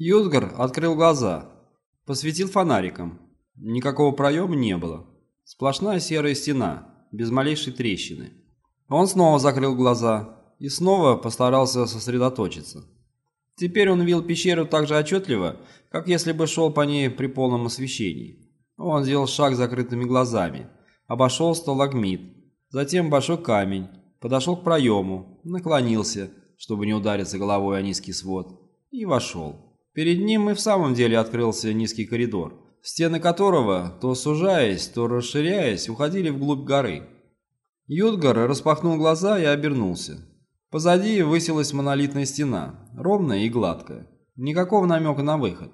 Юдгар открыл глаза, посветил фонариком. Никакого проема не было. Сплошная серая стена, без малейшей трещины. Он снова закрыл глаза и снова постарался сосредоточиться. Теперь он видел пещеру так же отчетливо, как если бы шел по ней при полном освещении. Он сделал шаг закрытыми глазами, обошел сталагмит, затем большой камень, подошел к проему, наклонился, чтобы не удариться головой о низкий свод, и вошел. Перед ним и в самом деле открылся низкий коридор, стены которого, то сужаясь, то расширяясь, уходили вглубь горы. Юдгар распахнул глаза и обернулся. Позади высилась монолитная стена, ровная и гладкая. Никакого намека на выход.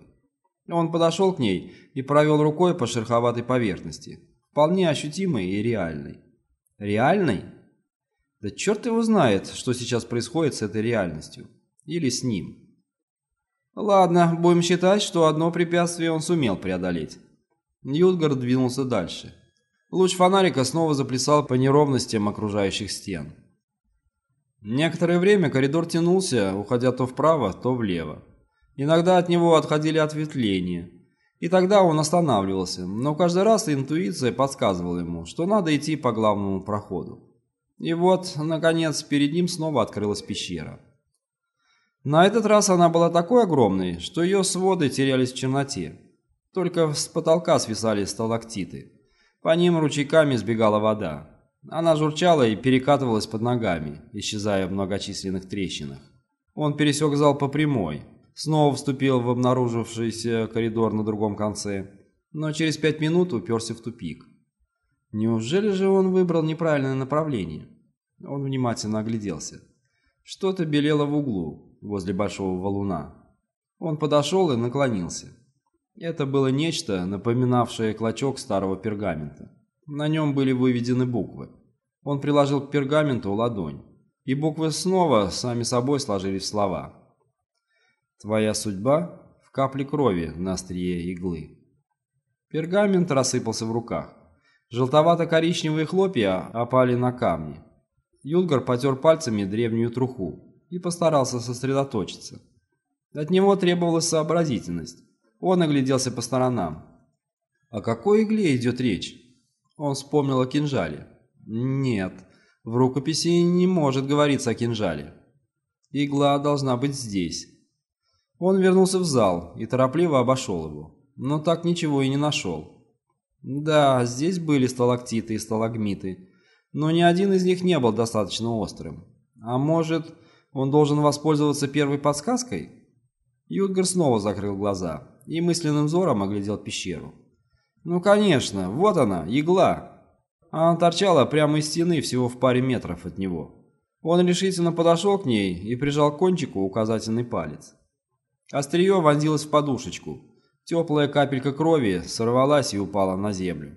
Он подошел к ней и провел рукой по шероховатой поверхности, вполне ощутимой и реальной. Реальной? Да черт его знает, что сейчас происходит с этой реальностью. Или с ним. Ладно, будем считать, что одно препятствие он сумел преодолеть. Ньютгар двинулся дальше. Луч фонарика снова заплясал по неровностям окружающих стен. Некоторое время коридор тянулся, уходя то вправо, то влево. Иногда от него отходили ответвления. И тогда он останавливался, но каждый раз интуиция подсказывала ему, что надо идти по главному проходу. И вот, наконец, перед ним снова открылась пещера. На этот раз она была такой огромной, что ее своды терялись в черноте. Только с потолка свисали сталактиты. По ним ручейками сбегала вода. Она журчала и перекатывалась под ногами, исчезая в многочисленных трещинах. Он пересек зал по прямой, снова вступил в обнаружившийся коридор на другом конце, но через пять минут уперся в тупик. Неужели же он выбрал неправильное направление? Он внимательно огляделся. Что-то белело в углу, возле большого валуна. Он подошел и наклонился. Это было нечто, напоминавшее клочок старого пергамента. На нем были выведены буквы. Он приложил к пергаменту ладонь, и буквы снова сами собой сложились в слова. «Твоя судьба в капле крови на острие иглы». Пергамент рассыпался в руках. Желтовато-коричневые хлопья опали на камни. Юлгар потер пальцами древнюю труху и постарался сосредоточиться. От него требовалась сообразительность. Он огляделся по сторонам. О какой игле идет речь? Он вспомнил о кинжале. Нет, в рукописи не может говориться о кинжале. Игла должна быть здесь. Он вернулся в зал и торопливо обошел его, но так ничего и не нашел. Да, здесь были сталактиты и сталагмиты, но ни один из них не был достаточно острым. А может, он должен воспользоваться первой подсказкой? Юдгар снова закрыл глаза и мысленным взором оглядел пещеру. Ну, конечно, вот она, игла. Она торчала прямо из стены всего в паре метров от него. Он решительно подошел к ней и прижал к кончику указательный палец. Острие вонзилось в подушечку. Теплая капелька крови сорвалась и упала на землю.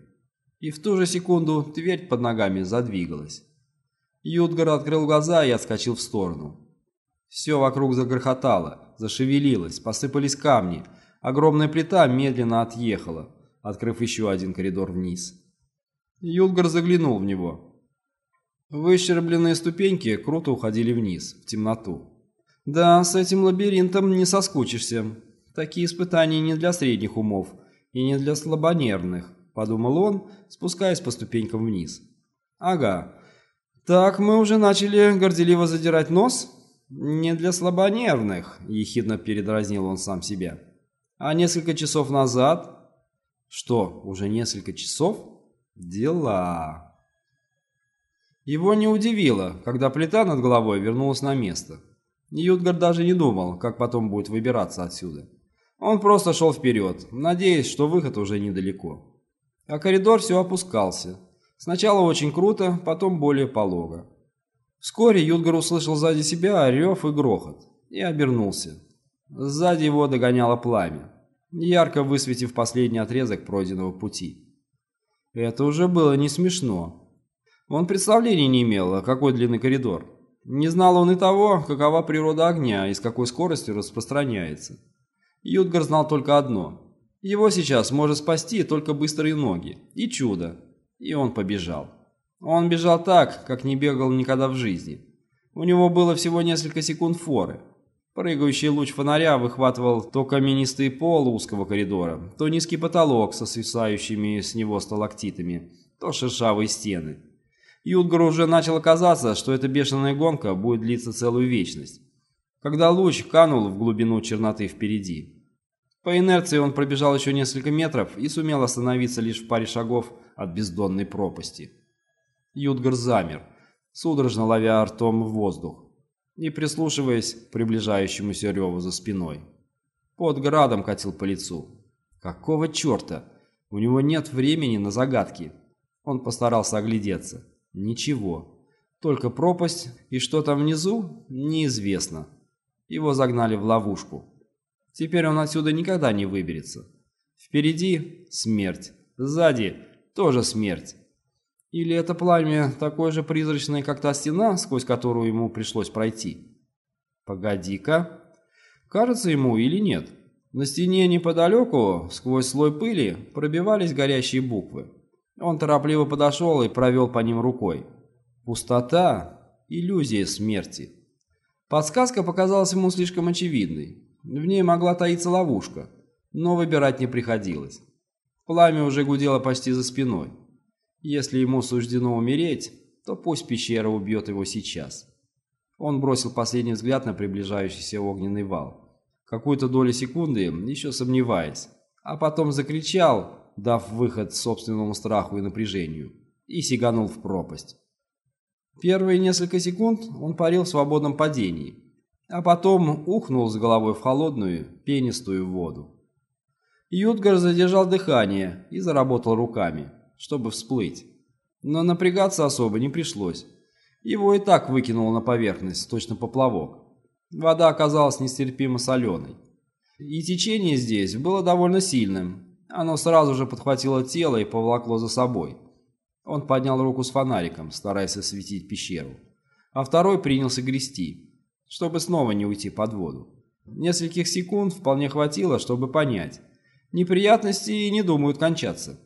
И в ту же секунду твердь под ногами задвигалась. Юдгар открыл глаза и отскочил в сторону. Все вокруг загрохотало, зашевелилось, посыпались камни. Огромная плита медленно отъехала, открыв еще один коридор вниз. Юлгар заглянул в него. Выщербленные ступеньки круто уходили вниз, в темноту. Да, с этим лабиринтом не соскучишься. Такие испытания не для средних умов и не для слабонервных, подумал он, спускаясь по ступенькам вниз. Ага. Так, мы уже начали горделиво задирать нос? «Не для слабонервных», — ехидно передразнил он сам себя. «А несколько часов назад...» «Что, уже несколько часов?» «Дела...» Его не удивило, когда плита над головой вернулась на место. Ютгар даже не думал, как потом будет выбираться отсюда. Он просто шел вперед, надеясь, что выход уже недалеко. А коридор все опускался. Сначала очень круто, потом более полого. Вскоре Юдгар услышал сзади себя рев и грохот и обернулся. Сзади его догоняло пламя, ярко высветив последний отрезок пройденного пути. Это уже было не смешно. Он представления не имел, какой длины коридор. Не знал он и того, какова природа огня и с какой скоростью распространяется. Юдгар знал только одно. Его сейчас может спасти только быстрые ноги и чудо. И он побежал. Он бежал так, как не бегал никогда в жизни. У него было всего несколько секунд форы. Прыгающий луч фонаря выхватывал то каменистый пол узкого коридора, то низкий потолок со свисающими с него сталактитами, то шершавые стены. Юдгару уже начало казаться, что эта бешеная гонка будет длиться целую вечность, когда луч канул в глубину черноты впереди. По инерции он пробежал еще несколько метров и сумел остановиться лишь в паре шагов от бездонной пропасти. Юдгар замер, судорожно ловя ртом в воздух и прислушиваясь к приближающемуся реву за спиной. Под градом катил по лицу. Какого черта? У него нет времени на загадки. Он постарался оглядеться. Ничего. Только пропасть, и что там внизу, неизвестно. Его загнали в ловушку. Теперь он отсюда никогда не выберется. Впереди смерть, сзади тоже смерть. Или это пламя такое же призрачное, как та стена, сквозь которую ему пришлось пройти? Погоди-ка. Кажется ему или нет? На стене неподалеку, сквозь слой пыли, пробивались горящие буквы. Он торопливо подошел и провел по ним рукой. Пустота – иллюзия смерти. Подсказка показалась ему слишком очевидной. В ней могла таиться ловушка, но выбирать не приходилось. Пламя уже гудело почти за спиной. Если ему суждено умереть, то пусть пещера убьет его сейчас. Он бросил последний взгляд на приближающийся огненный вал. Какую-то долю секунды, еще сомневаясь, а потом закричал, дав выход собственному страху и напряжению, и сиганул в пропасть. Первые несколько секунд он парил в свободном падении, а потом ухнул с головой в холодную, пенистую воду. Ютгар задержал дыхание и заработал руками чтобы всплыть. Но напрягаться особо не пришлось. Его и так выкинуло на поверхность, точно поплавок. Вода оказалась нестерпимо соленой. И течение здесь было довольно сильным. Оно сразу же подхватило тело и поволокло за собой. Он поднял руку с фонариком, стараясь осветить пещеру. А второй принялся грести, чтобы снова не уйти под воду. Нескольких секунд вполне хватило, чтобы понять. Неприятности и не думают кончаться.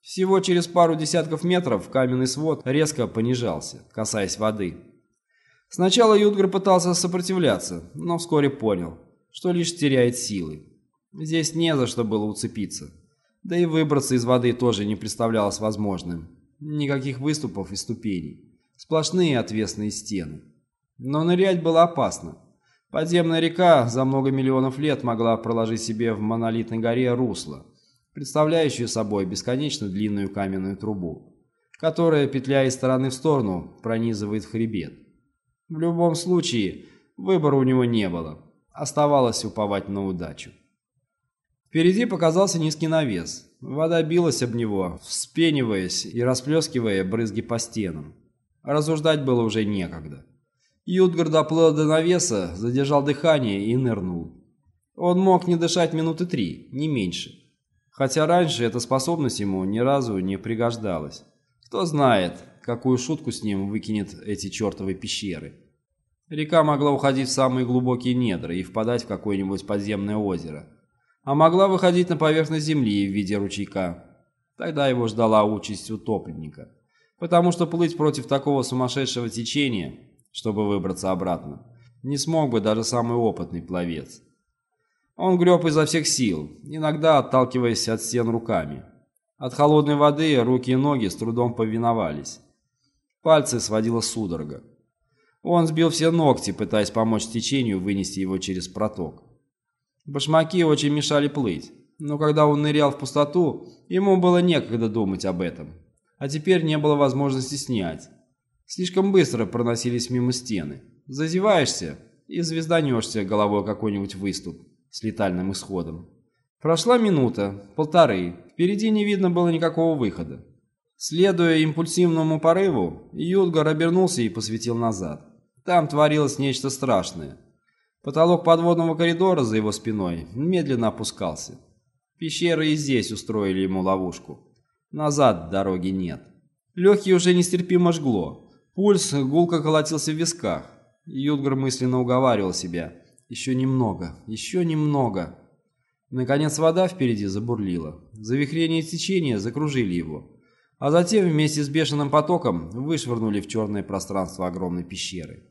Всего через пару десятков метров каменный свод резко понижался, касаясь воды. Сначала Ютгар пытался сопротивляться, но вскоре понял, что лишь теряет силы. Здесь не за что было уцепиться. Да и выбраться из воды тоже не представлялось возможным. Никаких выступов и ступеней. Сплошные отвесные стены. Но нырять было опасно. Подземная река за много миллионов лет могла проложить себе в монолитной горе русло – представляющую собой бесконечно длинную каменную трубу, которая, петляя из стороны в сторону, пронизывает хребет. В любом случае, выбора у него не было, оставалось уповать на удачу. Впереди показался низкий навес. Вода билась об него, вспениваясь и расплескивая брызги по стенам. Рассуждать было уже некогда. Ютгар доплыл до навеса, задержал дыхание и нырнул. Он мог не дышать минуты три, не меньше. Хотя раньше эта способность ему ни разу не пригождалась. Кто знает, какую шутку с ним выкинет эти чертовы пещеры. Река могла уходить в самые глубокие недра и впадать в какое-нибудь подземное озеро. А могла выходить на поверхность земли в виде ручейка. Тогда его ждала участь утопленника. Потому что плыть против такого сумасшедшего течения, чтобы выбраться обратно, не смог бы даже самый опытный пловец. Он греб изо всех сил, иногда отталкиваясь от стен руками. От холодной воды руки и ноги с трудом повиновались. Пальцы сводило судорога. Он сбил все ногти, пытаясь помочь течению вынести его через проток. Башмаки очень мешали плыть, но когда он нырял в пустоту, ему было некогда думать об этом. А теперь не было возможности снять. Слишком быстро проносились мимо стены. Зазеваешься и звезданешься головой какой-нибудь выступ с летальным исходом. Прошла минута, полторы, впереди не видно было никакого выхода. Следуя импульсивному порыву, Юдгар обернулся и посветил назад. Там творилось нечто страшное. Потолок подводного коридора за его спиной медленно опускался. Пещеры и здесь устроили ему ловушку. Назад дороги нет. Легкий уже нестерпимо жгло. Пульс гулко колотился в висках. Юдгар мысленно уговаривал себя – еще немного, еще немного. Наконец вода впереди забурлила. Завихрение течения закружили его. А затем вместе с бешеным потоком вышвырнули в черное пространство огромной пещеры.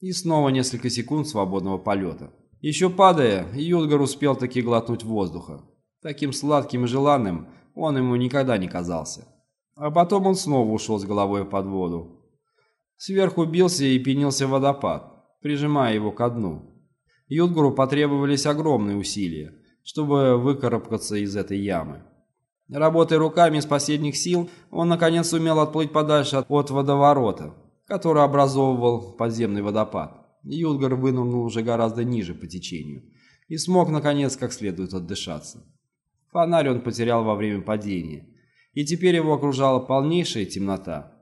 И снова несколько секунд свободного полета. Еще падая, Юдгар успел таки глотнуть воздуха. Таким сладким и желанным он ему никогда не казался. А потом он снова ушел с головой под воду. Сверху бился и пенился водопад, прижимая его ко дну. Юдгуру потребовались огромные усилия, чтобы выкарабкаться из этой ямы. Работая руками из последних сил, он наконец сумел отплыть подальше от водоворота, который образовывал подземный водопад. Юдгар вынырнул уже гораздо ниже по течению и смог, наконец, как следует отдышаться. Фонарь он потерял во время падения, и теперь его окружала полнейшая темнота.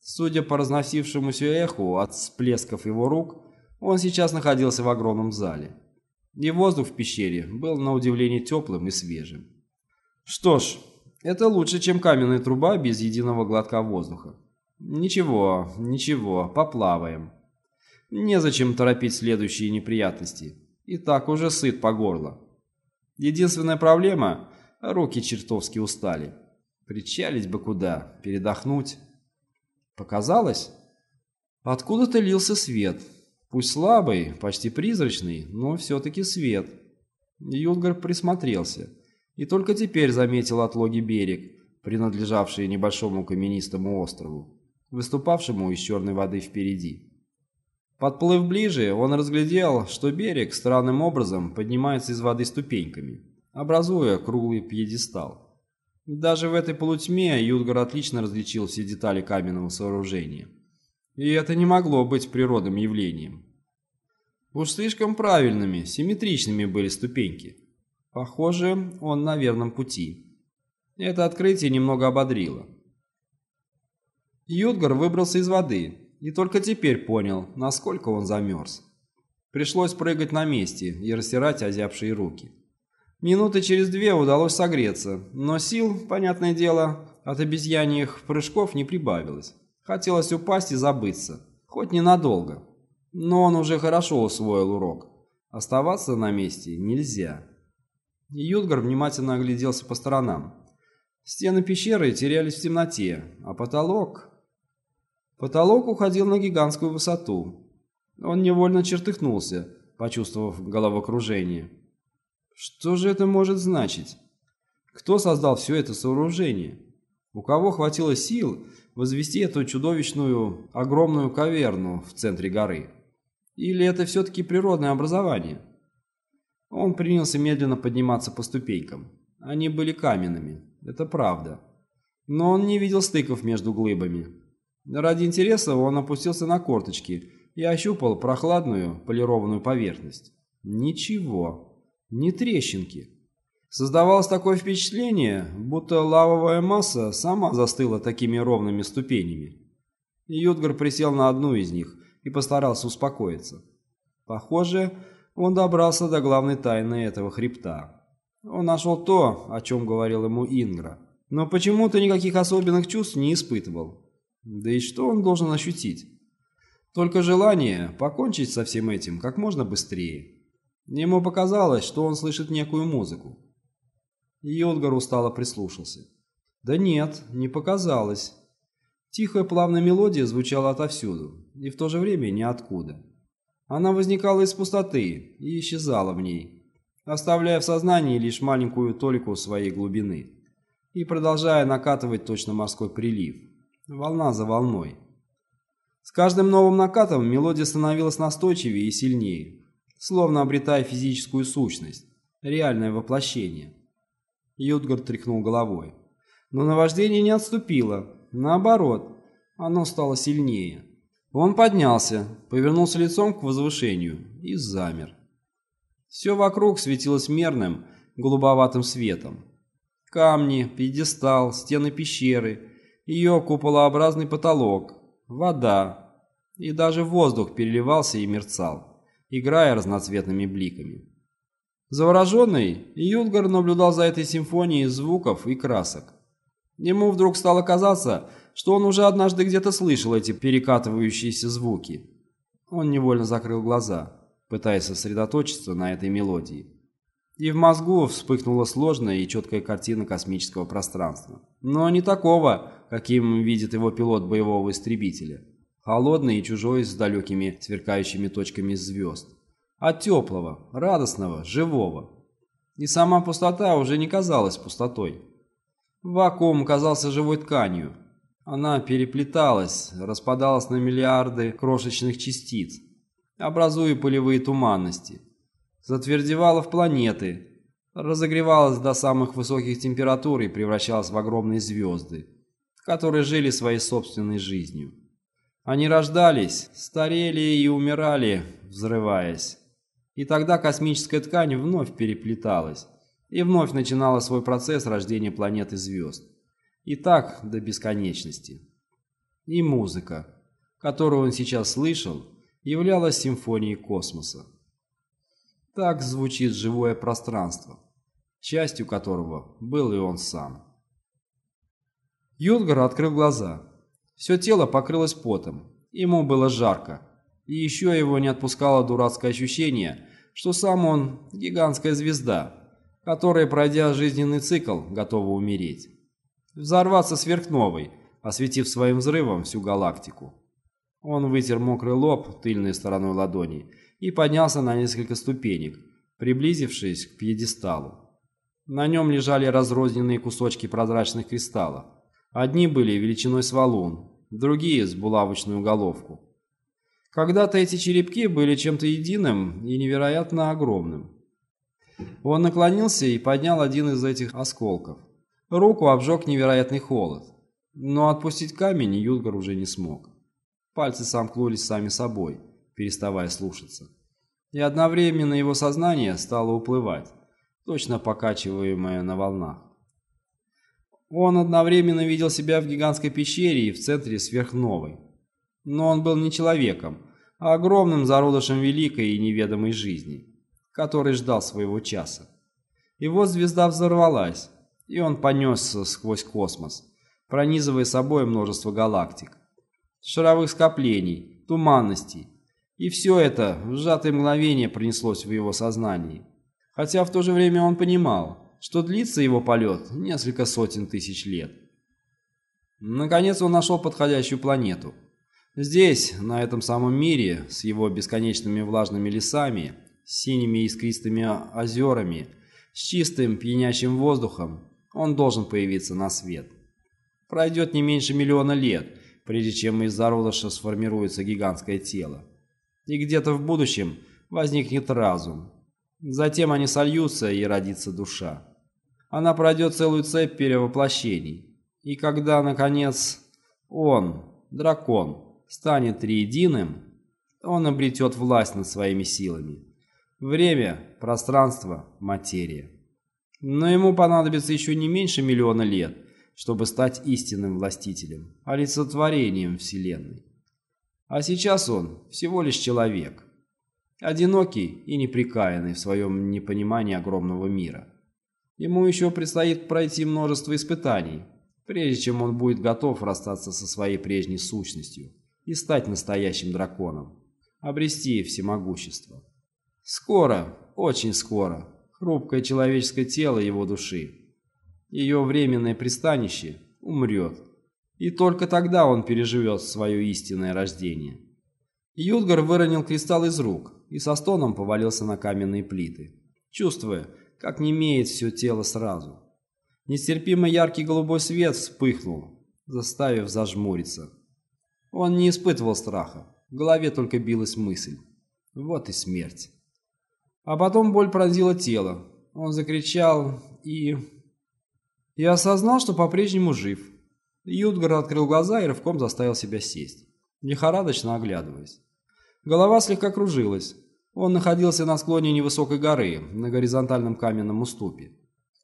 Судя по разносившемуся эху от всплесков его рук, он сейчас находился в огромном зале. И воздух в пещере был на удивление теплым и свежим. Что ж, это лучше, чем каменная труба без единого глотка воздуха. Ничего, ничего, поплаваем. Незачем торопить следующие неприятности. И так уже сыт по горло. Единственная проблема – руки чертовски устали. Причалить бы куда, передохнуть. Показалось? Откуда-то лился свет. Пусть слабый, почти призрачный, но все-таки свет. Юнгар присмотрелся и только теперь заметил отлоги берег, принадлежавший небольшому каменистому острову, выступавшему из черной воды впереди. Подплыв ближе, он разглядел, что берег странным образом поднимается из воды ступеньками, образуя круглый пьедестал. Даже в этой полутьме Юдгар отлично различил все детали каменного сооружения. И это не могло быть природным явлением. Уж слишком правильными, симметричными были ступеньки. Похоже, он на верном пути. Это открытие немного ободрило. Юдгар выбрался из воды и только теперь понял, насколько он замерз. Пришлось прыгать на месте и растирать озябшие руки. Минуты через две удалось согреться, но сил, понятное дело, от обезьяньих прыжков не прибавилось. Хотелось упасть и забыться, хоть ненадолго. Но он уже хорошо усвоил урок. Оставаться на месте нельзя. Ютгар внимательно огляделся по сторонам. Стены пещеры терялись в темноте, а потолок... Потолок уходил на гигантскую высоту. Он невольно чертыхнулся, почувствовав головокружение. Что же это может значить? Кто создал все это сооружение? У кого хватило сил возвести эту чудовищную огромную каверну в центре горы? Или это все-таки природное образование? Он принялся медленно подниматься по ступенькам. Они были каменными, это правда. Но он не видел стыков между глыбами. Ради интереса он опустился на корточки и ощупал прохладную полированную поверхность. Ничего, ни трещинки. Создавалось такое впечатление, будто лавовая масса сама застыла такими ровными ступенями. Ютгар присел на одну из них и постарался успокоиться. Похоже, он добрался до главной тайны этого хребта. Он нашел то, о чем говорил ему Ингра, но почему-то никаких особенных чувств не испытывал. Да и что он должен ощутить? Только желание покончить со всем этим как можно быстрее. Ему показалось, что он слышит некую музыку. Йодгар устало прислушался. Да нет, не показалось. Тихая плавная мелодия звучала отовсюду, и в то же время ниоткуда. Она возникала из пустоты и исчезала в ней, оставляя в сознании лишь маленькую толику своей глубины и продолжая накатывать точно морской прилив волна за волной. С каждым новым накатом мелодия становилась настойчивее и сильнее, словно обретая физическую сущность, реальное воплощение. Ютгар тряхнул головой. Но наваждение не отступило, наоборот, оно стало сильнее. Он поднялся, повернулся лицом к возвышению и замер. Все вокруг светилось мерным, голубоватым светом. Камни, пьедестал, стены пещеры — ее куполообразный потолок, вода и даже воздух переливался и мерцал, играя разноцветными бликами. Завороженный, Юдгар наблюдал за этой симфонией звуков и красок. Ему вдруг стало казаться, что он уже однажды где-то слышал эти перекатывающиеся звуки. Он невольно закрыл глаза, пытаясь сосредоточиться на этой мелодии. И в мозгу вспыхнула сложная и четкая картина космического пространства. Но не такого, каким видит его пилот боевого истребителя. Холодный и чужой с далекими сверкающими точками звезд. А теплого, радостного, живого. И сама пустота уже не казалась пустотой. Вакуум казался живой тканью. Она переплеталась, распадалась на миллиарды крошечных частиц, образуя полевые туманности, затвердевала в планеты, разогревалась до самых высоких температур и превращалась в огромные звезды, которые жили своей собственной жизнью. Они рождались, старели и умирали, взрываясь. И тогда космическая ткань вновь переплеталась и вновь начинала свой процесс рождения планет и звезд. И так до бесконечности. И музыка, которую он сейчас слышал, являлась симфонией космоса. Так звучит живое пространство, частью которого был и он сам. Юдгар открыл глаза. Все тело покрылось потом, ему было жарко, и еще его не отпускало дурацкое ощущение, что сам он гигантская звезда, которая, пройдя жизненный цикл, готова умереть. Взорваться сверхновой, осветив своим взрывом всю галактику. Он вытер мокрый лоб тыльной стороной ладони и поднялся на несколько ступенек, приблизившись к пьедесталу. На нем лежали разрозненные кусочки прозрачных кристаллов. Одни были величиной с валун, другие с булавочную головку. Когда-то эти черепки были чем-то единым и невероятно огромным. Он наклонился и поднял один из этих осколков. Руку обжег невероятный холод, но отпустить камень Юдгар уже не смог. Пальцы сомкнулись сами собой переставая слушаться. И одновременно его сознание стало уплывать, точно покачиваемое на волнах. Он одновременно видел себя в гигантской пещере и в центре сверхновой. Но он был не человеком, а огромным зародышем великой и неведомой жизни, который ждал своего часа. Вот звезда взорвалась, и он понесся сквозь космос, пронизывая собой множество галактик, шаровых скоплений, туманностей, и все это в сжатое мгновение принеслось в его сознании. Хотя в то же время он понимал, что длится его полет несколько сотен тысяч лет. Наконец он нашел подходящую планету. Здесь, на этом самом мире, с его бесконечными влажными лесами, синими искристыми озерами, с чистым пьянящим воздухом, он должен появиться на свет. Пройдет не меньше миллиона лет, прежде чем из зародыша сформируется гигантское тело и где-то в будущем возникнет разум. Затем они сольются и родится душа. Она пройдет целую цепь перевоплощений. И когда, наконец, он, дракон, станет триединым, он обретет власть над своими силами. Время, пространство, материя. Но ему понадобится еще не меньше миллиона лет, чтобы стать истинным властителем, олицетворением Вселенной. А сейчас он всего лишь человек. Одинокий и неприкаянный в своем непонимании огромного мира. Ему еще предстоит пройти множество испытаний, прежде чем он будет готов расстаться со своей прежней сущностью и стать настоящим драконом, обрести всемогущество. Скоро, очень скоро, хрупкое человеческое тело его души, ее временное пристанище, умрет и только тогда он переживет свое истинное рождение. Юдгар выронил кристалл из рук и со стоном повалился на каменные плиты, чувствуя, как немеет все тело сразу. Нестерпимо яркий голубой свет вспыхнул, заставив зажмуриться. Он не испытывал страха, в голове только билась мысль. Вот и смерть. А потом боль пронзила тело. Он закричал и... И осознал, что по-прежнему жив. Ютгар открыл глаза и рывком заставил себя сесть, лихорадочно оглядываясь. Голова слегка кружилась. Он находился на склоне невысокой горы, на горизонтальном каменном уступе.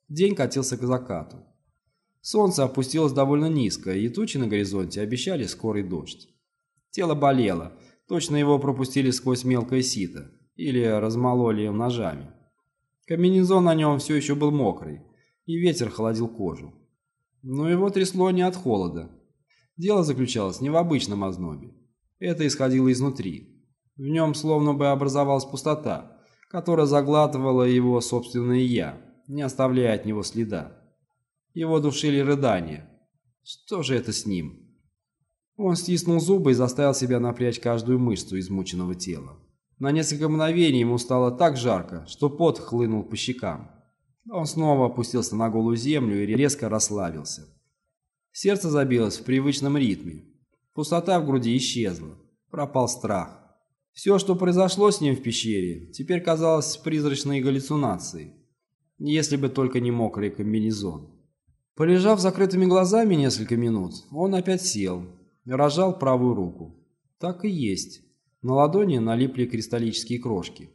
День катился к закату. Солнце опустилось довольно низко, и тучи на горизонте обещали скорый дождь. Тело болело, точно его пропустили сквозь мелкое сито или размололи ножами. Комбинезон на нем все еще был мокрый, и ветер холодил кожу. Но его трясло не от холода. Дело заключалось не в обычном ознобе. Это исходило изнутри. В нем словно бы образовалась пустота, которая заглатывала его собственное «я», не оставляя от него следа. Его душили рыдания. Что же это с ним? Он стиснул зубы и заставил себя напрячь каждую мышцу измученного тела. На несколько мгновений ему стало так жарко, что пот хлынул по щекам. Он снова опустился на голую землю и резко расслабился. Сердце забилось в привычном ритме. Пустота в груди исчезла. Пропал страх. Все, что произошло с ним в пещере, теперь казалось призрачной галлюцинацией. Если бы только не мокрый комбинезон. Полежав закрытыми глазами несколько минут, он опять сел и разжал правую руку. Так и есть. На ладони налипли кристаллические крошки.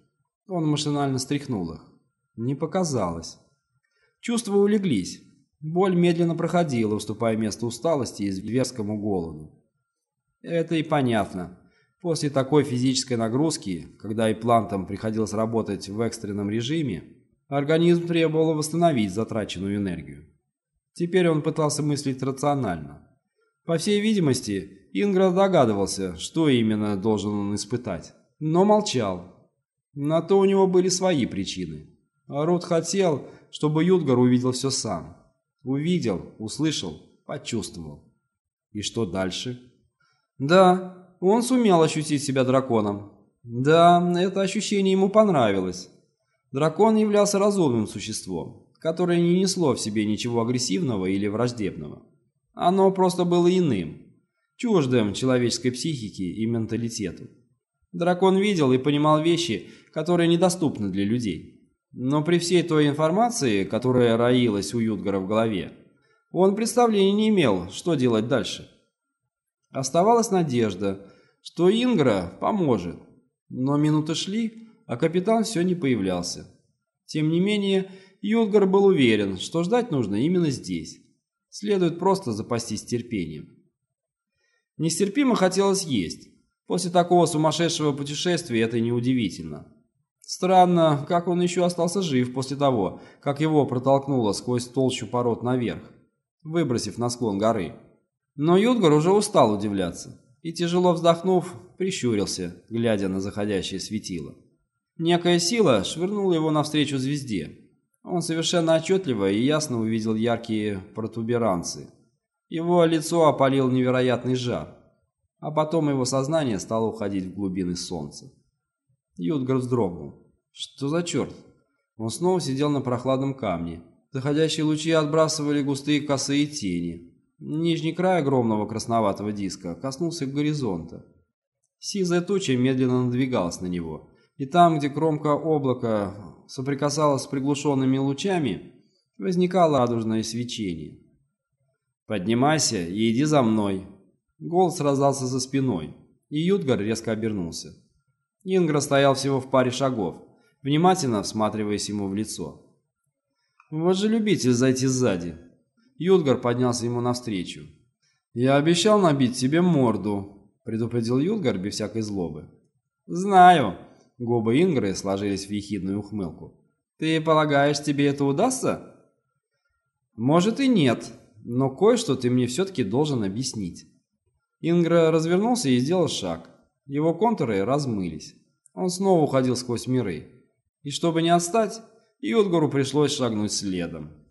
Он машинально стряхнул их. Не показалось. Чувства улеглись. Боль медленно проходила, уступая место усталости и зверскому голоду. Это и понятно. После такой физической нагрузки, когда и плантам приходилось работать в экстренном режиме, организм требовал восстановить затраченную энергию. Теперь он пытался мыслить рационально. По всей видимости, Ингра догадывался, что именно должен он испытать, но молчал. На то у него были свои причины. Рут хотел, чтобы Юдгар увидел все сам. Увидел, услышал, почувствовал. И что дальше? Да, он сумел ощутить себя драконом. Да, это ощущение ему понравилось. Дракон являлся разумным существом, которое не несло в себе ничего агрессивного или враждебного. Оно просто было иным, чуждым человеческой психике и менталитету. Дракон видел и понимал вещи, которые недоступны для людей. Но при всей той информации, которая роилась у Юдгара в голове, он представления не имел, что делать дальше. Оставалась надежда, что Ингра поможет, но минуты шли, а капитан все не появлялся. Тем не менее, Юдгар был уверен, что ждать нужно именно здесь. Следует просто запастись терпением. Нестерпимо хотелось есть. После такого сумасшедшего путешествия это неудивительно. Странно, как он еще остался жив после того, как его протолкнуло сквозь толщу пород наверх, выбросив на склон горы. Но Юдгар уже устал удивляться и, тяжело вздохнув, прищурился, глядя на заходящее светило. Некая сила швырнула его навстречу звезде. Он совершенно отчетливо и ясно увидел яркие протуберанцы, его лицо опалил невероятный жар, а потом его сознание стало уходить в глубины солнца. Юдгар вздрогнул. Что за черт? Он снова сидел на прохладном камне. Заходящие лучи отбрасывали густые косые тени. Нижний край огромного красноватого диска коснулся горизонта. Сизая туча медленно надвигалась на него, и там, где кромка облака соприкасалась с приглушенными лучами, возникало радужное свечение. «Поднимайся и иди за мной». Голос раздался за спиной, и Ютгар резко обернулся. Ингра стоял всего в паре шагов, внимательно всматриваясь ему в лицо. «Вот же любитель зайти сзади». Ютгар поднялся ему навстречу. «Я обещал набить тебе морду», — предупредил Ютгар без всякой злобы. «Знаю», — губы Ингры сложились в ехидную ухмылку. «Ты полагаешь, тебе это удастся?» «Может и нет», но кое-что ты мне все-таки должен объяснить». Ингра развернулся и сделал шаг. Его контуры размылись. Он снова уходил сквозь миры. И чтобы не отстать, Йодгору пришлось шагнуть следом.